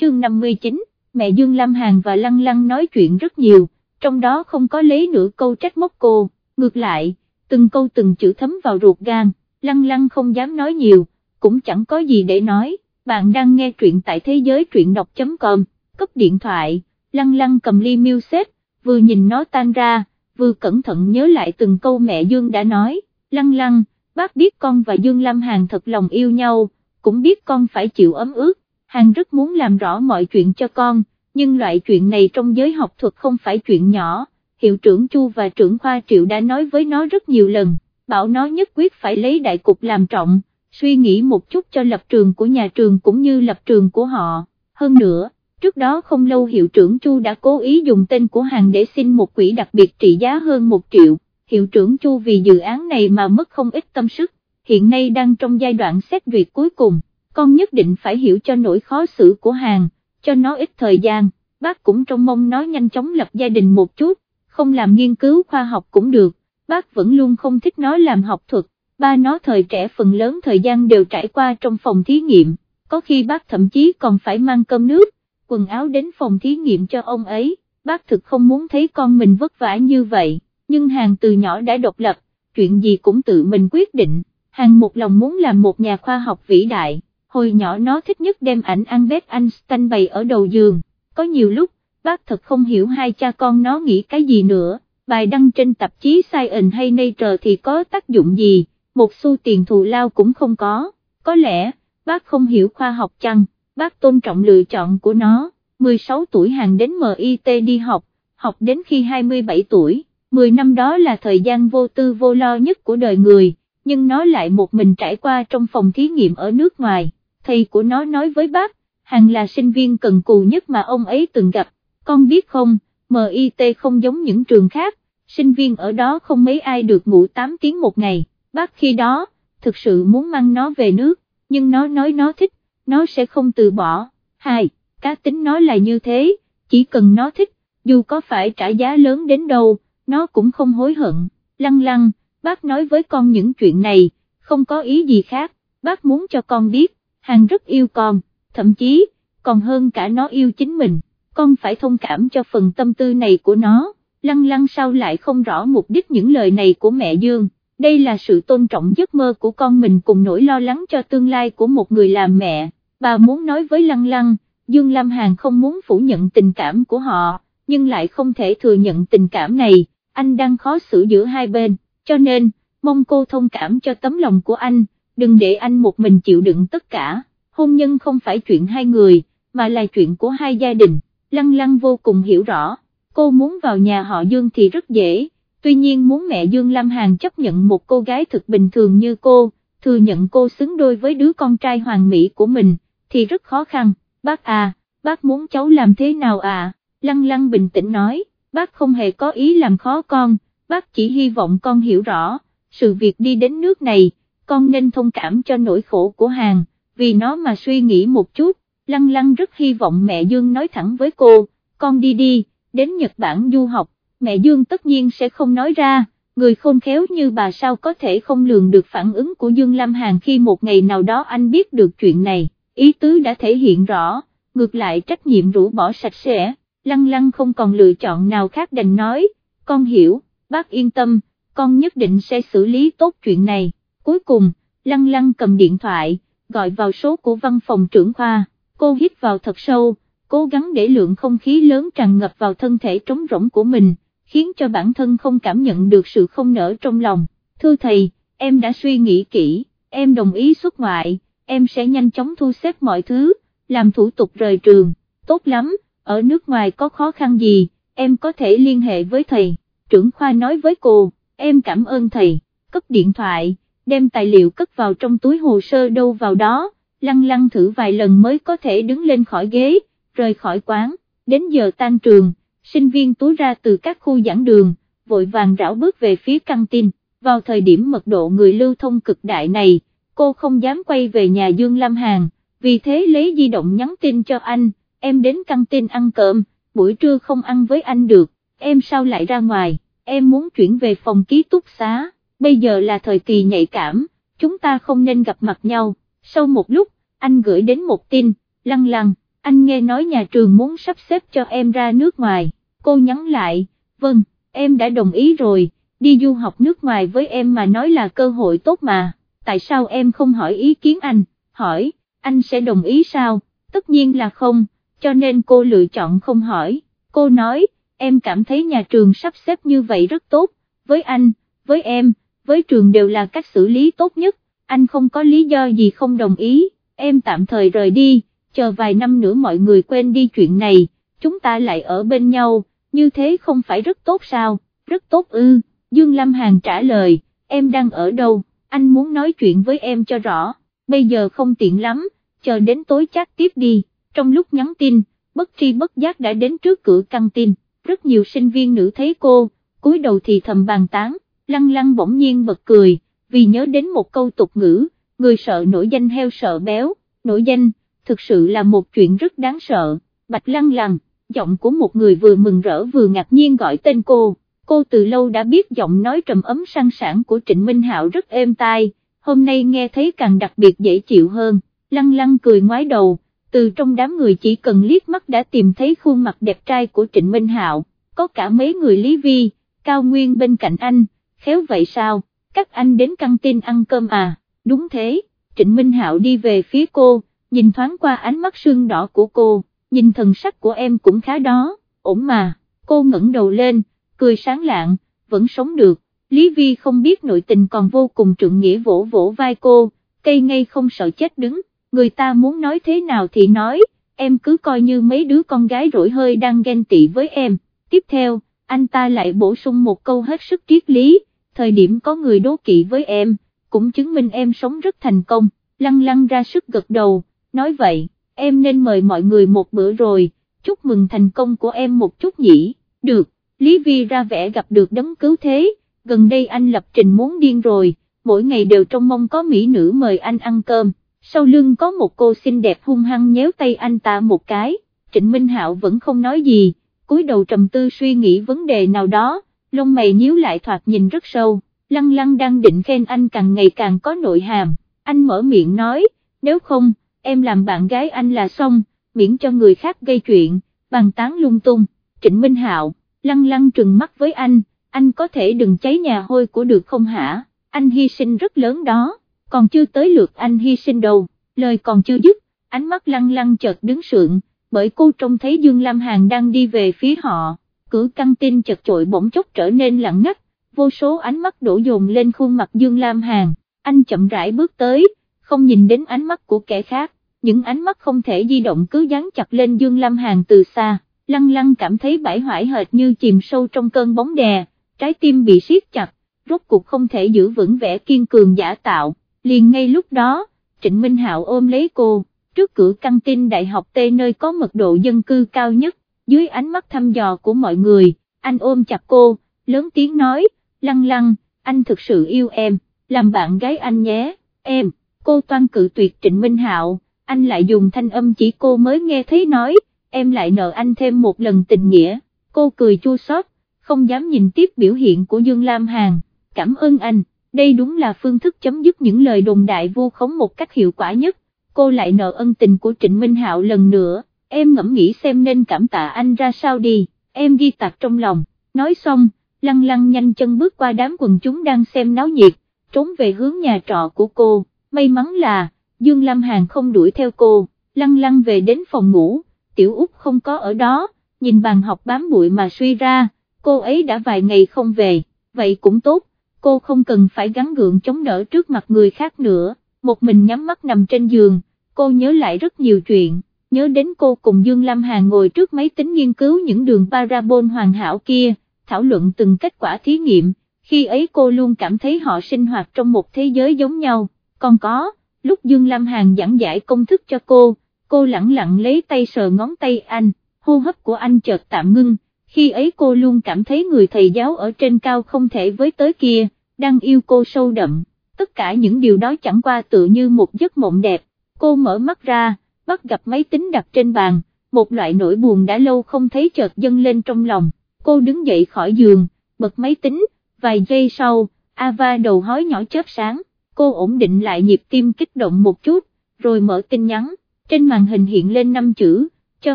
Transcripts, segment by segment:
chương 59, mẹ Dương Lam Hàn và Lăng Lăng nói chuyện rất nhiều, trong đó không có lấy nửa câu trách móc cô, ngược lại, từng câu từng chữ thấm vào ruột gan, Lăng Lăng không dám nói nhiều, cũng chẳng có gì để nói, bạn đang nghe truyện tại thế giới truyện đọc.com, cấp điện thoại, Lăng Lăng cầm ly miêu xếp, vừa nhìn nó tan ra, vừa cẩn thận nhớ lại từng câu mẹ Dương đã nói, Lăng Lăng, bác biết con và Dương Lam Hàn thật lòng yêu nhau, cũng biết con phải chịu ấm ướt, Hàng rất muốn làm rõ mọi chuyện cho con, nhưng loại chuyện này trong giới học thuật không phải chuyện nhỏ, hiệu trưởng Chu và trưởng khoa Triệu đã nói với nó rất nhiều lần, bảo nó nhất quyết phải lấy đại cục làm trọng, suy nghĩ một chút cho lập trường của nhà trường cũng như lập trường của họ, hơn nữa. Trước đó không lâu hiệu trưởng Chu đã cố ý dùng tên của Hàng để xin một quỹ đặc biệt trị giá hơn một triệu, hiệu trưởng Chu vì dự án này mà mất không ít tâm sức, hiện nay đang trong giai đoạn xét duyệt cuối cùng, con nhất định phải hiểu cho nỗi khó xử của hàng, cho nó ít thời gian, bác cũng trông mong nó nhanh chóng lập gia đình một chút, không làm nghiên cứu khoa học cũng được, bác vẫn luôn không thích nó làm học thuật, ba nó thời trẻ phần lớn thời gian đều trải qua trong phòng thí nghiệm, có khi bác thậm chí còn phải mang cơm nước, quần áo đến phòng thí nghiệm cho ông ấy, bác thực không muốn thấy con mình vất vả như vậy, nhưng hàng từ nhỏ đã độc lập, chuyện gì cũng tự mình quyết định, hàng một lòng muốn làm một nhà khoa học vĩ đại, hồi nhỏ nó thích nhất đem ảnh Albert Einstein bày ở đầu giường, có nhiều lúc, bác thật không hiểu hai cha con nó nghĩ cái gì nữa, bài đăng trên tạp chí Science hay Nature thì có tác dụng gì, một xu tiền thù lao cũng không có, có lẽ, bác không hiểu khoa học chăng? bác tôn trọng lựa chọn của nó, 16 tuổi hàng đến MIT đi học, học đến khi 27 tuổi, 10 năm đó là thời gian vô tư vô lo nhất của đời người, nhưng nó lại một mình trải qua trong phòng thí nghiệm ở nước ngoài, thầy của nó nói với bác, hàng là sinh viên cần cù nhất mà ông ấy từng gặp, con biết không, MIT không giống những trường khác, sinh viên ở đó không mấy ai được ngủ 8 tiếng một ngày, bác khi đó, thực sự muốn mang nó về nước, nhưng nó nói nó thích, nó sẽ không từ bỏ. Hai, cá tính nó là như thế, chỉ cần nó thích, dù có phải trả giá lớn đến đâu, nó cũng không hối hận. Lăng lăng, bác nói với con những chuyện này, không có ý gì khác, bác muốn cho con biết, hàng rất yêu con, thậm chí, còn hơn cả nó yêu chính mình, con phải thông cảm cho phần tâm tư này của nó. Lăng lăng sao lại không rõ mục đích những lời này của mẹ Dương, đây là sự tôn trọng giấc mơ của con mình cùng nỗi lo lắng cho tương lai của một người làm mẹ. Bà muốn nói với Lăng Lăng, Dương Lam Hàn không muốn phủ nhận tình cảm của họ, nhưng lại không thể thừa nhận tình cảm này, anh đang khó xử giữa hai bên, cho nên, mong cô thông cảm cho tấm lòng của anh, đừng để anh một mình chịu đựng tất cả, hôn nhân không phải chuyện hai người, mà là chuyện của hai gia đình, Lăng Lăng vô cùng hiểu rõ, cô muốn vào nhà họ Dương thì rất dễ, tuy nhiên muốn mẹ Dương Lam Hàn chấp nhận một cô gái thực bình thường như cô, thừa nhận cô xứng đôi với đứa con trai hoàng mỹ của mình thì rất khó khăn, bác à, bác muốn cháu làm thế nào à, lăng lăng bình tĩnh nói, bác không hề có ý làm khó con, bác chỉ hy vọng con hiểu rõ, sự việc đi đến nước này, con nên thông cảm cho nỗi khổ của hàng, vì nó mà suy nghĩ một chút, lăng lăng rất hy vọng mẹ Dương nói thẳng với cô, con đi đi, đến Nhật Bản du học, mẹ Dương tất nhiên sẽ không nói ra, người khôn khéo như bà sao có thể không lường được phản ứng của Dương Lam Hàn khi một ngày nào đó anh biết được chuyện này. Ý tứ đã thể hiện rõ, ngược lại trách nhiệm rũ bỏ sạch sẽ, lăng lăng không còn lựa chọn nào khác đành nói, con hiểu, bác yên tâm, con nhất định sẽ xử lý tốt chuyện này, cuối cùng, lăng lăng cầm điện thoại, gọi vào số của văn phòng trưởng khoa, cô hít vào thật sâu, cố gắng để lượng không khí lớn tràn ngập vào thân thể trống rỗng của mình, khiến cho bản thân không cảm nhận được sự không nở trong lòng, thưa thầy, em đã suy nghĩ kỹ, em đồng ý xuất ngoại em sẽ nhanh chóng thu xếp mọi thứ, làm thủ tục rời trường, tốt lắm, ở nước ngoài có khó khăn gì, em có thể liên hệ với thầy, trưởng khoa nói với cô, em cảm ơn thầy, cấp điện thoại, đem tài liệu cất vào trong túi hồ sơ đâu vào đó, lăng lăng thử vài lần mới có thể đứng lên khỏi ghế, rời khỏi quán, đến giờ tan trường, sinh viên túi ra từ các khu giảng đường, vội vàng rảo bước về phía căng tin, vào thời điểm mật độ người lưu thông cực đại này, cô không dám quay về nhà Dương Lam Hàn, vì thế lấy di động nhắn tin cho anh, em đến căng tin ăn cơm, buổi trưa không ăn với anh được, em sao lại ra ngoài, em muốn chuyển về phòng ký túc xá, bây giờ là thời kỳ nhạy cảm, chúng ta không nên gặp mặt nhau, sau một lúc, anh gửi đến một tin, lăng lăng, anh nghe nói nhà trường muốn sắp xếp cho em ra nước ngoài, cô nhắn lại, vâng, em đã đồng ý rồi, đi du học nước ngoài với em mà nói là cơ hội tốt mà, tại sao em không hỏi ý kiến anh, hỏi, anh sẽ đồng ý sao, tất nhiên là không, cho nên cô lựa chọn không hỏi, cô nói, em cảm thấy nhà trường sắp xếp như vậy rất tốt, với anh, với em, với trường đều là cách xử lý tốt nhất, anh không có lý do gì không đồng ý, em tạm thời rời đi, chờ vài năm nữa mọi người quên đi chuyện này, chúng ta lại ở bên nhau, như thế không phải rất tốt sao, rất tốt ư, Dương Lâm Hàn trả lời, em đang ở đâu, anh muốn nói chuyện với em cho rõ, bây giờ không tiện lắm, chờ đến tối chat tiếp đi, trong lúc nhắn tin, bất tri bất giác đã đến trước cửa căng tin, rất nhiều sinh viên nữ thấy cô, cúi đầu thì thầm bàn tán, lăng lăng bỗng nhiên bật cười, vì nhớ đến một câu tục ngữ, người sợ nổi danh heo sợ béo, nổi danh, thực sự là một chuyện rất đáng sợ, bạch lăng lăng, giọng của một người vừa mừng rỡ vừa ngạc nhiên gọi tên cô, cô từ lâu đã biết giọng nói trầm ấm sang sản của Trịnh Minh Hạo rất êm tai, hôm nay nghe thấy càng đặc biệt dễ chịu hơn, lăng lăng cười ngoái đầu, từ trong đám người chỉ cần liếc mắt đã tìm thấy khuôn mặt đẹp trai của Trịnh Minh Hạo, có cả mấy người Lý Vi, Cao Nguyên bên cạnh anh, khéo vậy sao, các anh đến căng tin ăn cơm à, đúng thế, Trịnh Minh Hạo đi về phía cô, nhìn thoáng qua ánh mắt sương đỏ của cô, nhìn thần sắc của em cũng khá đó, ổn mà, cô ngẩng đầu lên, cười sáng lạng, vẫn sống được, Lý Vi không biết nội tình còn vô cùng trượng nghĩa vỗ vỗ vai cô, cây ngay không sợ chết đứng, người ta muốn nói thế nào thì nói, em cứ coi như mấy đứa con gái rỗi hơi đang ghen tị với em, tiếp theo, anh ta lại bổ sung một câu hết sức triết lý, thời điểm có người đố kỵ với em, cũng chứng minh em sống rất thành công, lăng lăng ra sức gật đầu, nói vậy, em nên mời mọi người một bữa rồi, chúc mừng thành công của em một chút nhỉ, được, Lý Vi ra vẻ gặp được đấng cứu thế, gần đây anh lập trình muốn điên rồi, mỗi ngày đều trông mong có mỹ nữ mời anh ăn cơm, sau lưng có một cô xinh đẹp hung hăng nhéo tay anh ta một cái, Trịnh Minh Hạo vẫn không nói gì, cúi đầu trầm tư suy nghĩ vấn đề nào đó, lông mày nhíu lại thoạt nhìn rất sâu, lăng lăng đang định khen anh càng ngày càng có nội hàm, anh mở miệng nói, nếu không, em làm bạn gái anh là xong, miễn cho người khác gây chuyện, bàn tán lung tung, Trịnh Minh Hạo, lăng lăng trừng mắt với anh, anh có thể đừng cháy nhà hôi của được không hả, anh hy sinh rất lớn đó, còn chưa tới lượt anh hy sinh đâu, lời còn chưa dứt, ánh mắt lăng lăng chợt đứng sượng, bởi cô trông thấy Dương Lam Hàn đang đi về phía họ, cửa căng tin chật chội bỗng chốc trở nên lặng ngắt, vô số ánh mắt đổ dồn lên khuôn mặt Dương Lam Hàn, anh chậm rãi bước tới, không nhìn đến ánh mắt của kẻ khác, những ánh mắt không thể di động cứ dán chặt lên Dương Lam Hàn từ xa, lăng lăng cảm thấy bãi hoại hệt như chìm sâu trong cơn bóng đè, trái tim bị siết chặt, rốt cuộc không thể giữ vững vẻ kiên cường giả tạo, liền ngay lúc đó, Trịnh Minh Hạo ôm lấy cô, trước cửa căng tin đại học Tây nơi có mật độ dân cư cao nhất, dưới ánh mắt thăm dò của mọi người, anh ôm chặt cô, lớn tiếng nói, lăng lăng, anh thực sự yêu em, làm bạn gái anh nhé, em, cô toan cự tuyệt Trịnh Minh Hạo, anh lại dùng thanh âm chỉ cô mới nghe thấy nói, em lại nợ anh thêm một lần tình nghĩa, cô cười chua xót, không dám nhìn tiếp biểu hiện của Dương Lam Hàn, cảm ơn anh, đây đúng là phương thức chấm dứt những lời đồn đại vô khống một cách hiệu quả nhất, cô lại nợ ân tình của Trịnh Minh Hạo lần nữa, em ngẫm nghĩ xem nên cảm tạ anh ra sao đi, em ghi tạc trong lòng, nói xong, lăng lăng nhanh chân bước qua đám quần chúng đang xem náo nhiệt, trốn về hướng nhà trọ của cô, may mắn là, Dương Lam Hàn không đuổi theo cô, lăng lăng về đến phòng ngủ, tiểu Úc không có ở đó, nhìn bàn học bám bụi mà suy ra, cô ấy đã vài ngày không về, vậy cũng tốt, cô không cần phải gắn gượng chống đỡ trước mặt người khác nữa, một mình nhắm mắt nằm trên giường, cô nhớ lại rất nhiều chuyện, nhớ đến cô cùng Dương Lam Hà ngồi trước máy tính nghiên cứu những đường parabol hoàn hảo kia, thảo luận từng kết quả thí nghiệm, khi ấy cô luôn cảm thấy họ sinh hoạt trong một thế giới giống nhau, còn có, lúc Dương Lam Hàn giảng giải công thức cho cô, cô lặng lặng lấy tay sờ ngón tay anh, hô hấp của anh chợt tạm ngưng, khi ấy cô luôn cảm thấy người thầy giáo ở trên cao không thể với tới kia, đang yêu cô sâu đậm, tất cả những điều đó chẳng qua tự như một giấc mộng đẹp, cô mở mắt ra, bắt gặp máy tính đặt trên bàn, một loại nỗi buồn đã lâu không thấy chợt dâng lên trong lòng, cô đứng dậy khỏi giường, bật máy tính, vài giây sau, Ava đầu hói nhỏ chớp sáng, cô ổn định lại nhịp tim kích động một chút, rồi mở tin nhắn trên màn hình hiện lên 5 chữ, cho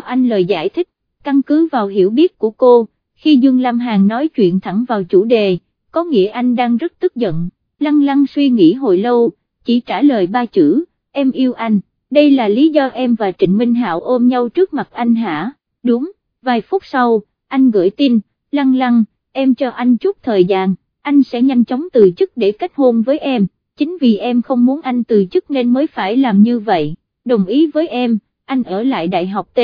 anh lời giải thích, căn cứ vào hiểu biết của cô, khi Dương Lam Hàn nói chuyện thẳng vào chủ đề, có nghĩa anh đang rất tức giận, lăng lăng suy nghĩ hồi lâu, chỉ trả lời ba chữ, em yêu anh, đây là lý do em và Trịnh Minh Hạo ôm nhau trước mặt anh hả, đúng, vài phút sau, anh gửi tin, lăng lăng, em cho anh chút thời gian, anh sẽ nhanh chóng từ chức để kết hôn với em, chính vì em không muốn anh từ chức nên mới phải làm như vậy, đồng ý với em, anh ở lại đại học T,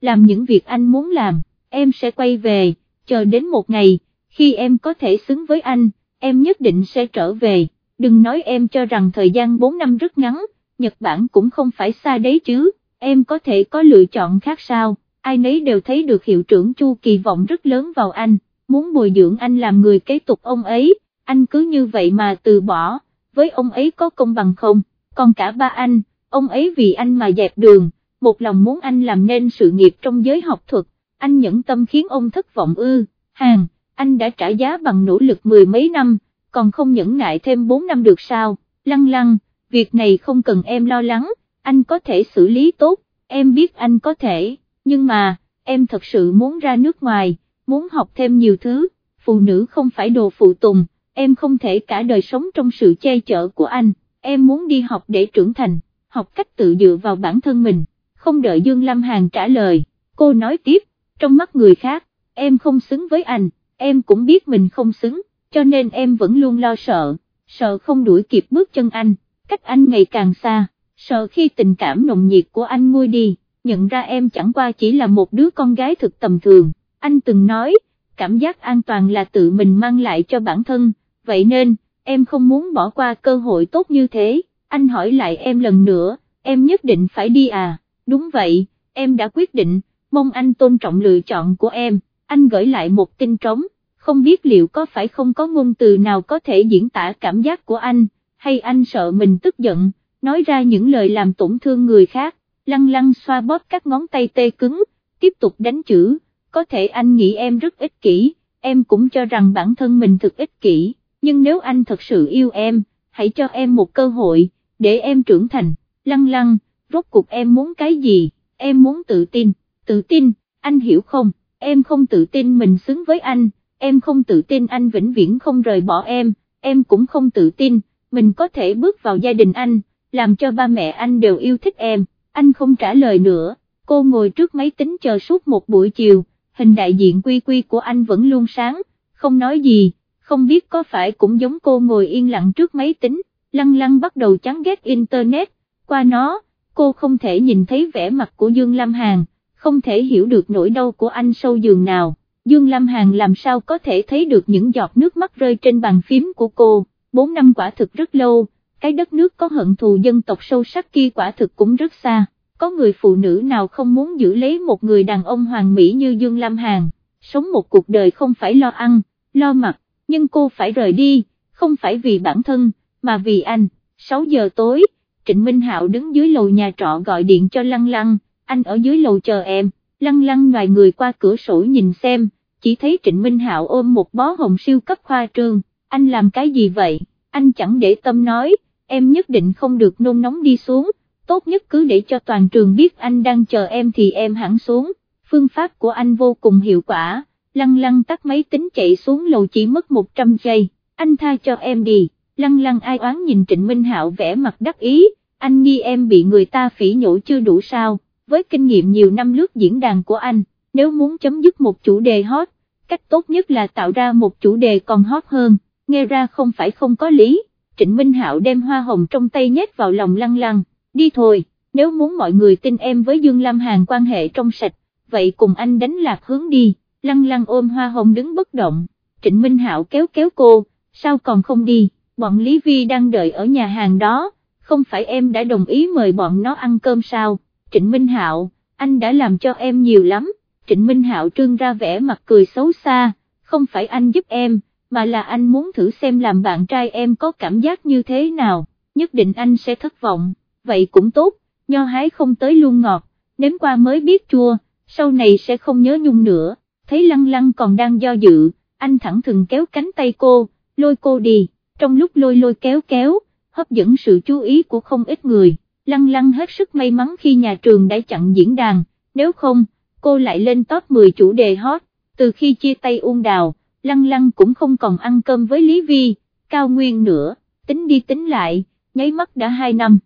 làm những việc anh muốn làm, em sẽ quay về, chờ đến một ngày, khi em có thể xứng với anh, em nhất định sẽ trở về, đừng nói em cho rằng thời gian 4 năm rất ngắn, Nhật Bản cũng không phải xa đấy chứ, em có thể có lựa chọn khác sao, ai nấy đều thấy được hiệu trưởng Chu kỳ vọng rất lớn vào anh, muốn bồi dưỡng anh làm người kế tục ông ấy, anh cứ như vậy mà từ bỏ, với ông ấy có công bằng không, còn cả ba anh, ông ấy vì anh mà dẹp đường, một lòng muốn anh làm nên sự nghiệp trong giới học thuật, anh nhẫn tâm khiến ông thất vọng ư, hàng, anh đã trả giá bằng nỗ lực mười mấy năm, còn không nhẫn nại thêm bốn năm được sao, lăng lăng, việc này không cần em lo lắng, anh có thể xử lý tốt, em biết anh có thể, nhưng mà, em thật sự muốn ra nước ngoài, muốn học thêm nhiều thứ, phụ nữ không phải đồ phụ tùng, em không thể cả đời sống trong sự che chở của anh, em muốn đi học để trưởng thành, học cách tự dựa vào bản thân mình, không đợi Dương Lâm Hàn trả lời, cô nói tiếp, trong mắt người khác, em không xứng với anh, em cũng biết mình không xứng, cho nên em vẫn luôn lo sợ, sợ không đuổi kịp bước chân anh, cách anh ngày càng xa, sợ khi tình cảm nồng nhiệt của anh nguôi đi, nhận ra em chẳng qua chỉ là một đứa con gái thực tầm thường, anh từng nói, cảm giác an toàn là tự mình mang lại cho bản thân, vậy nên, em không muốn bỏ qua cơ hội tốt như thế, anh hỏi lại em lần nữa, em nhất định phải đi à, đúng vậy, em đã quyết định, mong anh tôn trọng lựa chọn của em, anh gửi lại một tin trống, không biết liệu có phải không có ngôn từ nào có thể diễn tả cảm giác của anh, hay anh sợ mình tức giận, nói ra những lời làm tổn thương người khác, lăng lăng xoa bóp các ngón tay tê cứng, tiếp tục đánh chữ, có thể anh nghĩ em rất ích kỷ, em cũng cho rằng bản thân mình thực ích kỷ, nhưng nếu anh thật sự yêu em, hãy cho em một cơ hội, để em trưởng thành, lăng lăng, rốt cuộc em muốn cái gì, em muốn tự tin, tự tin, anh hiểu không, em không tự tin mình xứng với anh, em không tự tin anh vĩnh viễn không rời bỏ em, em cũng không tự tin, mình có thể bước vào gia đình anh, làm cho ba mẹ anh đều yêu thích em, anh không trả lời nữa, cô ngồi trước máy tính chờ suốt một buổi chiều, hình đại diện quy quy của anh vẫn luôn sáng, không nói gì, không biết có phải cũng giống cô ngồi yên lặng trước máy tính, lăng lăng bắt đầu chán ghét internet, qua nó, cô không thể nhìn thấy vẻ mặt của Dương Lam Hàn, không thể hiểu được nỗi đau của anh sâu giường nào. Dương Lam Hàn làm sao có thể thấy được những giọt nước mắt rơi trên bàn phím của cô, 4 năm quả thực rất lâu, cái đất nước có hận thù dân tộc sâu sắc kia quả thực cũng rất xa, có người phụ nữ nào không muốn giữ lấy một người đàn ông hoàng mỹ như Dương Lam Hàn, sống một cuộc đời không phải lo ăn, lo mặc, nhưng cô phải rời đi, không phải vì bản thân, mà vì anh, 6 giờ tối, Trịnh Minh Hạo đứng dưới lầu nhà trọ gọi điện cho Lăng Lăng, anh ở dưới lầu chờ em, Lăng Lăng ngoài người qua cửa sổ nhìn xem, chỉ thấy Trịnh Minh Hạo ôm một bó hồng siêu cấp khoa trương, anh làm cái gì vậy, anh chẳng để tâm nói, em nhất định không được nôn nóng đi xuống, tốt nhất cứ để cho toàn trường biết anh đang chờ em thì em hẳn xuống, phương pháp của anh vô cùng hiệu quả, lăng lăng tắt máy tính chạy xuống lầu chỉ mất 100 giây, anh tha cho em đi, lăng lăng ai oán nhìn Trịnh Minh Hạo vẽ mặt đắc ý, anh nghi em bị người ta phỉ nhổ chưa đủ sao, với kinh nghiệm nhiều năm lướt diễn đàn của anh, nếu muốn chấm dứt một chủ đề hot, cách tốt nhất là tạo ra một chủ đề còn hot hơn, nghe ra không phải không có lý, Trịnh Minh Hạo đem hoa hồng trong tay nhét vào lòng lăng lăng, đi thôi, nếu muốn mọi người tin em với Dương Lam Hàn quan hệ trong sạch, vậy cùng anh đánh lạc hướng đi, lăng lăng ôm hoa hồng đứng bất động, Trịnh Minh Hạo kéo kéo cô, sao còn không đi, bọn Lý Vi đang đợi ở nhà hàng đó, không phải em đã đồng ý mời bọn nó ăn cơm sao, Trịnh Minh Hạo, anh đã làm cho em nhiều lắm, Trịnh Minh Hạo trương ra vẻ mặt cười xấu xa, không phải anh giúp em, mà là anh muốn thử xem làm bạn trai em có cảm giác như thế nào, nhất định anh sẽ thất vọng, vậy cũng tốt, nho hái không tới luôn ngọt, nếm qua mới biết chua, sau này sẽ không nhớ nhung nữa, thấy lăng lăng còn đang do dự, anh thẳng thừng kéo cánh tay cô, lôi cô đi, trong lúc lôi lôi kéo kéo, hấp dẫn sự chú ý của không ít người, Lăng Lăng hết sức may mắn khi nhà trường đã chặn diễn đàn, nếu không, cô lại lên top 10 chủ đề hot, từ khi chia tay Uông Đào, Lăng Lăng cũng không còn ăn cơm với Lý Vi, Cao Nguyên nữa, tính đi tính lại, nháy mắt đã 2 năm.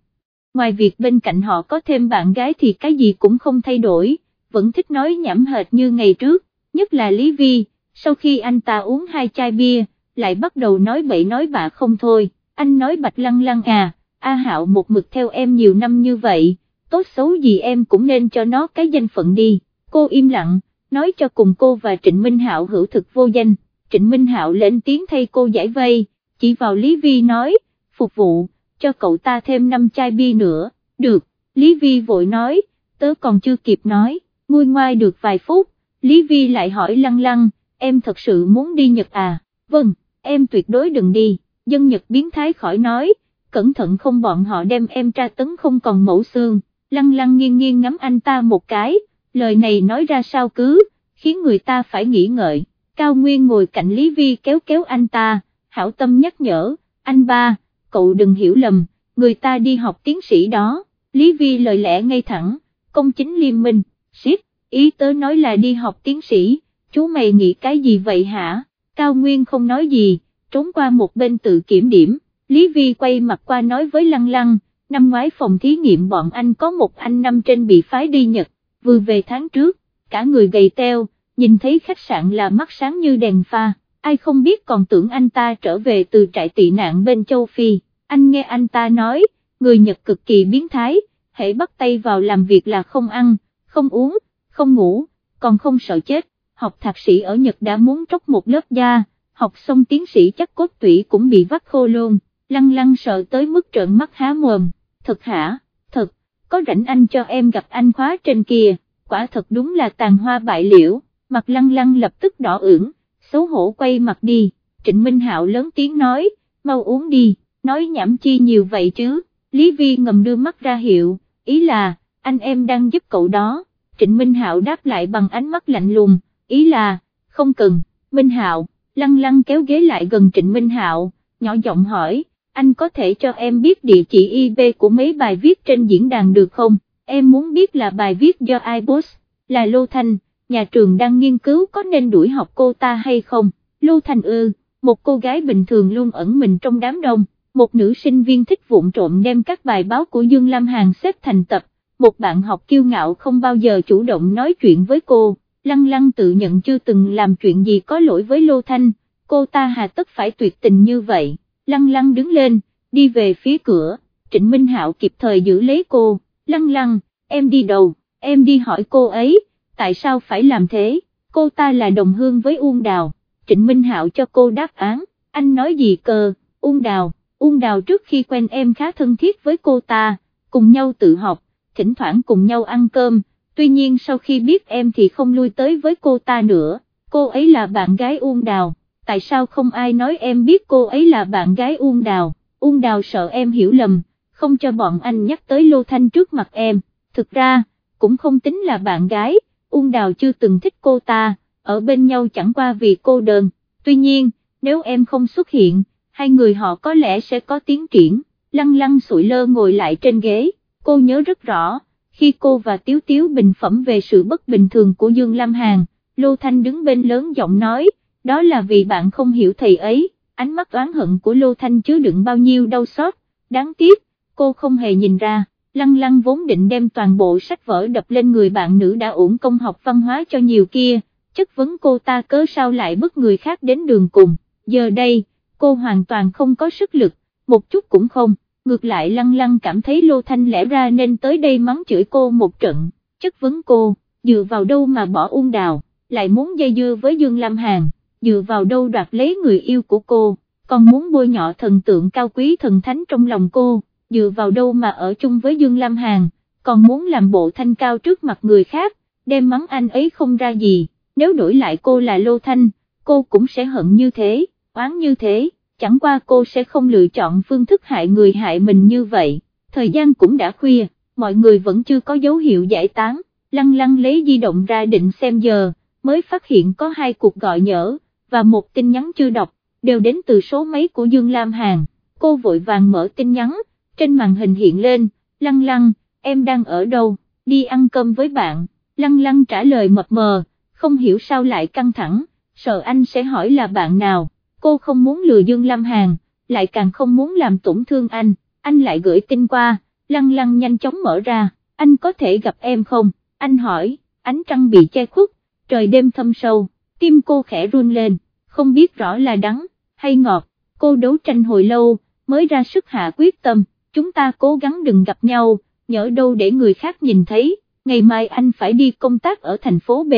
Ngoài việc bên cạnh họ có thêm bạn gái thì cái gì cũng không thay đổi, vẫn thích nói nhảm hệt như ngày trước, nhất là Lý Vi, sau khi anh ta uống hai chai bia, lại bắt đầu nói bậy nói bạ không thôi, anh nói Bạch Lăng Lăng à, A Hạo một mực theo em nhiều năm như vậy, tốt xấu gì em cũng nên cho nó cái danh phận đi, cô im lặng, nói cho cùng cô và Trịnh Minh Hạo hữu thực vô danh, Trịnh Minh Hạo lên tiếng thay cô giải vây, chỉ vào Lý Vi nói, phục vụ, cho cậu ta thêm 5 chai bia nữa, được, Lý Vi vội nói, tớ còn chưa kịp nói, nguôi ngoai được vài phút, Lý Vi lại hỏi lăng lăng, em thật sự muốn đi Nhật à, vâng, em tuyệt đối đừng đi, dân Nhật biến thái khỏi nói, cẩn thận không bọn họ đem em tra tấn không còn mẫu xương, lăng lăng nghiêng nghiêng ngắm anh ta một cái, lời này nói ra sao cứ, khiến người ta phải nghĩ ngợi, Cao Nguyên ngồi cạnh Lý Vi kéo kéo anh ta, hảo tâm nhắc nhở, anh ba, cậu đừng hiểu lầm, người ta đi học tiến sĩ đó, Lý Vi lời lẽ ngay thẳng, công chính liêm minh, shit, ý tớ nói là đi học tiến sĩ, chú mày nghĩ cái gì vậy hả, Cao Nguyên không nói gì, trốn qua một bên tự kiểm điểm, Lý Vi quay mặt qua nói với Lăng Lăng, năm ngoái phòng thí nghiệm bọn anh có một anh năm trên bị phái đi Nhật, vừa về tháng trước, cả người gầy teo, nhìn thấy khách sạn là mắt sáng như đèn pha, ai không biết còn tưởng anh ta trở về từ trại tị nạn bên châu Phi, anh nghe anh ta nói, người Nhật cực kỳ biến thái, hãy bắt tay vào làm việc là không ăn, không uống, không ngủ, còn không sợ chết, học thạc sĩ ở Nhật đã muốn tróc một lớp da, học xong tiến sĩ chắc cốt tủy cũng bị vắt khô luôn, lăng lăng sợ tới mức trợn mắt há mồm, thật hả, thật, có rảnh anh cho em gặp anh khóa trên kia, quả thật đúng là tàn hoa bại liễu, mặt lăng lăng lập tức đỏ ửng, xấu hổ quay mặt đi, Trịnh Minh Hạo lớn tiếng nói, mau uống đi, nói nhảm chi nhiều vậy chứ, Lý Vi ngầm đưa mắt ra hiệu, ý là, anh em đang giúp cậu đó, Trịnh Minh Hạo đáp lại bằng ánh mắt lạnh lùng, ý là, không cần, Minh Hạo, lăng lăng kéo ghế lại gần Trịnh Minh Hạo, nhỏ giọng hỏi, anh có thể cho em biết địa chỉ ip của mấy bài viết trên diễn đàn được không, em muốn biết là bài viết do ai post, là Lô Thanh, nhà trường đang nghiên cứu có nên đuổi học cô ta hay không, Lô Thanh ư, một cô gái bình thường luôn ẩn mình trong đám đông, một nữ sinh viên thích vụn trộm đem các bài báo của Dương Lam Hàn xếp thành tập, một bạn học kiêu ngạo không bao giờ chủ động nói chuyện với cô, lăng lăng tự nhận chưa từng làm chuyện gì có lỗi với Lô Thanh, cô ta hà tất phải tuyệt tình như vậy, lăng lăng đứng lên, đi về phía cửa, Trịnh Minh Hạo kịp thời giữ lấy cô, lăng lăng, em đi đầu, em đi hỏi cô ấy, tại sao phải làm thế, cô ta là đồng hương với Uông Đào, Trịnh Minh Hạo cho cô đáp án, anh nói gì cơ, Uông Đào, Uông Đào trước khi quen em khá thân thiết với cô ta, cùng nhau tự học, thỉnh thoảng cùng nhau ăn cơm, tuy nhiên sau khi biết em thì không lui tới với cô ta nữa, cô ấy là bạn gái Uông Đào, tại sao không ai nói em biết cô ấy là bạn gái Uông Đào, Uông Đào sợ em hiểu lầm, không cho bọn anh nhắc tới Lô Thanh trước mặt em, thực ra, cũng không tính là bạn gái, Uông Đào chưa từng thích cô ta, ở bên nhau chẳng qua vì cô đơn, tuy nhiên, nếu em không xuất hiện, hai người họ có lẽ sẽ có tiến triển, lăng lăng sụi lơ ngồi lại trên ghế, cô nhớ rất rõ, khi cô và Tiếu Tiếu bình phẩm về sự bất bình thường của Dương Lam Hàn, Lô Thanh đứng bên lớn giọng nói, đó là vì bạn không hiểu thầy ấy, ánh mắt oán hận của Lô Thanh chứa đựng bao nhiêu đau xót, đáng tiếc, cô không hề nhìn ra, lăng lăng vốn định đem toàn bộ sách vở đập lên người bạn nữ đã ổn công học văn hóa cho nhiều kia, chất vấn cô ta cớ sao lại bức người khác đến đường cùng, giờ đây, cô hoàn toàn không có sức lực, một chút cũng không, ngược lại lăng lăng cảm thấy Lô Thanh lẽ ra nên tới đây mắng chửi cô một trận, chất vấn cô, dựa vào đâu mà bỏ ung đào, lại muốn dây dưa với Dương Lam Hàn, dựa vào đâu đoạt lấy người yêu của cô, còn muốn bôi nhọ thần tượng cao quý thần thánh trong lòng cô, dựa vào đâu mà ở chung với Dương Lam Hàn, còn muốn làm bộ thanh cao trước mặt người khác, đem mắng anh ấy không ra gì, nếu đổi lại cô là Lô Thanh, cô cũng sẽ hận như thế, oán như thế, chẳng qua cô sẽ không lựa chọn phương thức hại người hại mình như vậy, thời gian cũng đã khuya, mọi người vẫn chưa có dấu hiệu giải tán, lăng lăng lấy di động ra định xem giờ, mới phát hiện có hai cuộc gọi nhỡ, và một tin nhắn chưa đọc, đều đến từ số máy của Dương Lam Hàn, cô vội vàng mở tin nhắn, trên màn hình hiện lên, Lăng lăng, em đang ở đâu, đi ăn cơm với bạn, lăng lăng trả lời mập mờ, không hiểu sao lại căng thẳng, sợ anh sẽ hỏi là bạn nào, cô không muốn lừa Dương Lam Hàn, lại càng không muốn làm tổn thương anh, anh lại gửi tin qua, lăng lăng nhanh chóng mở ra, anh có thể gặp em không, anh hỏi, ánh trăng bị che khuất, trời đêm thâm sâu, tim cô khẽ run lên, không biết rõ là đắng, hay ngọt, cô đấu tranh hồi lâu, mới ra sức hạ quyết tâm, chúng ta cố gắng đừng gặp nhau, nhỡ đâu để người khác nhìn thấy, ngày mai anh phải đi công tác ở thành phố B,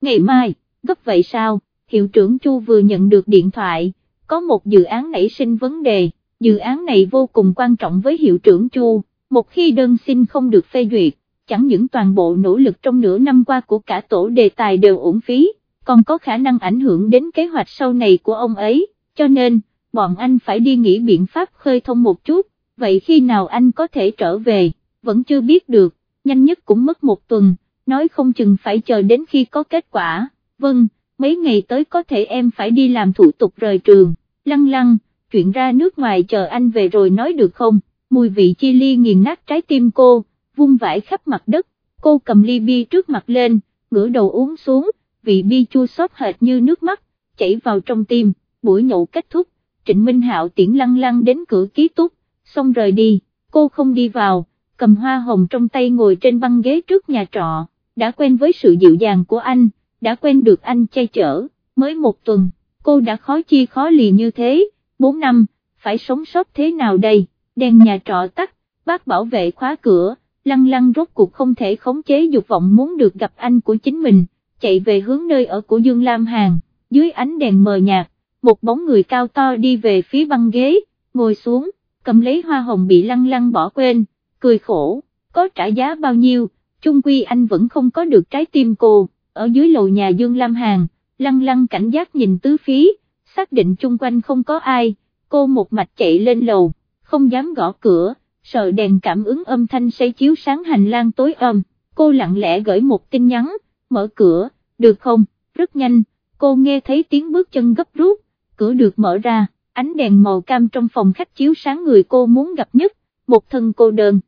ngày mai, gấp vậy sao, hiệu trưởng Chu vừa nhận được điện thoại, có một dự án nảy sinh vấn đề, dự án này vô cùng quan trọng với hiệu trưởng Chu, một khi đơn xin không được phê duyệt, chẳng những toàn bộ nỗ lực trong nửa năm qua của cả tổ đề tài đều uổng phí, còn có khả năng ảnh hưởng đến kế hoạch sau này của ông ấy, cho nên, bọn anh phải đi nghĩ biện pháp khơi thông một chút, vậy khi nào anh có thể trở về, vẫn chưa biết được, nhanh nhất cũng mất một tuần, nói không chừng phải chờ đến khi có kết quả, vâng, mấy ngày tới có thể em phải đi làm thủ tục rời trường, lăng lăng, chuyện ra nước ngoài chờ anh về rồi nói được không, mùi vị chi ly nghiền nát trái tim cô, vung vãi khắp mặt đất, cô cầm ly bia trước mặt lên, ngửa đầu uống xuống, vị bia chua xót hệt như nước mắt, chảy vào trong tim, buổi nhậu kết thúc, Trịnh Minh Hạo tiễn lăng lăng đến cửa ký túc, xong rời đi, cô không đi vào, cầm hoa hồng trong tay ngồi trên băng ghế trước nhà trọ, đã quen với sự dịu dàng của anh, đã quen được anh che chở, mới một tuần, cô đã khó chi khó lì như thế, 4 năm, phải sống sót thế nào đây, đèn nhà trọ tắt, bác bảo vệ khóa cửa, lăng lăng rốt cuộc không thể khống chế dục vọng muốn được gặp anh của chính mình, chạy về hướng nơi ở của Dương Lam Hàn, dưới ánh đèn mờ nhạt, một bóng người cao to đi về phía băng ghế, ngồi xuống, cầm lấy hoa hồng bị lăng lăng bỏ quên, cười khổ, có trả giá bao nhiêu, chung quy anh vẫn không có được trái tim cô, ở dưới lầu nhà Dương Lam Hàn, lăng lăng cảnh giác nhìn tứ phí, xác định chung quanh không có ai, cô một mạch chạy lên lầu, không dám gõ cửa, sợ đèn cảm ứng âm thanh say chiếu sáng hành lang tối âm, cô lặng lẽ gửi một tin nhắn, mở cửa, được không, rất nhanh, cô nghe thấy tiếng bước chân gấp rút, cửa được mở ra, ánh đèn màu cam trong phòng khách chiếu sáng người cô muốn gặp nhất, một thân cô đơn.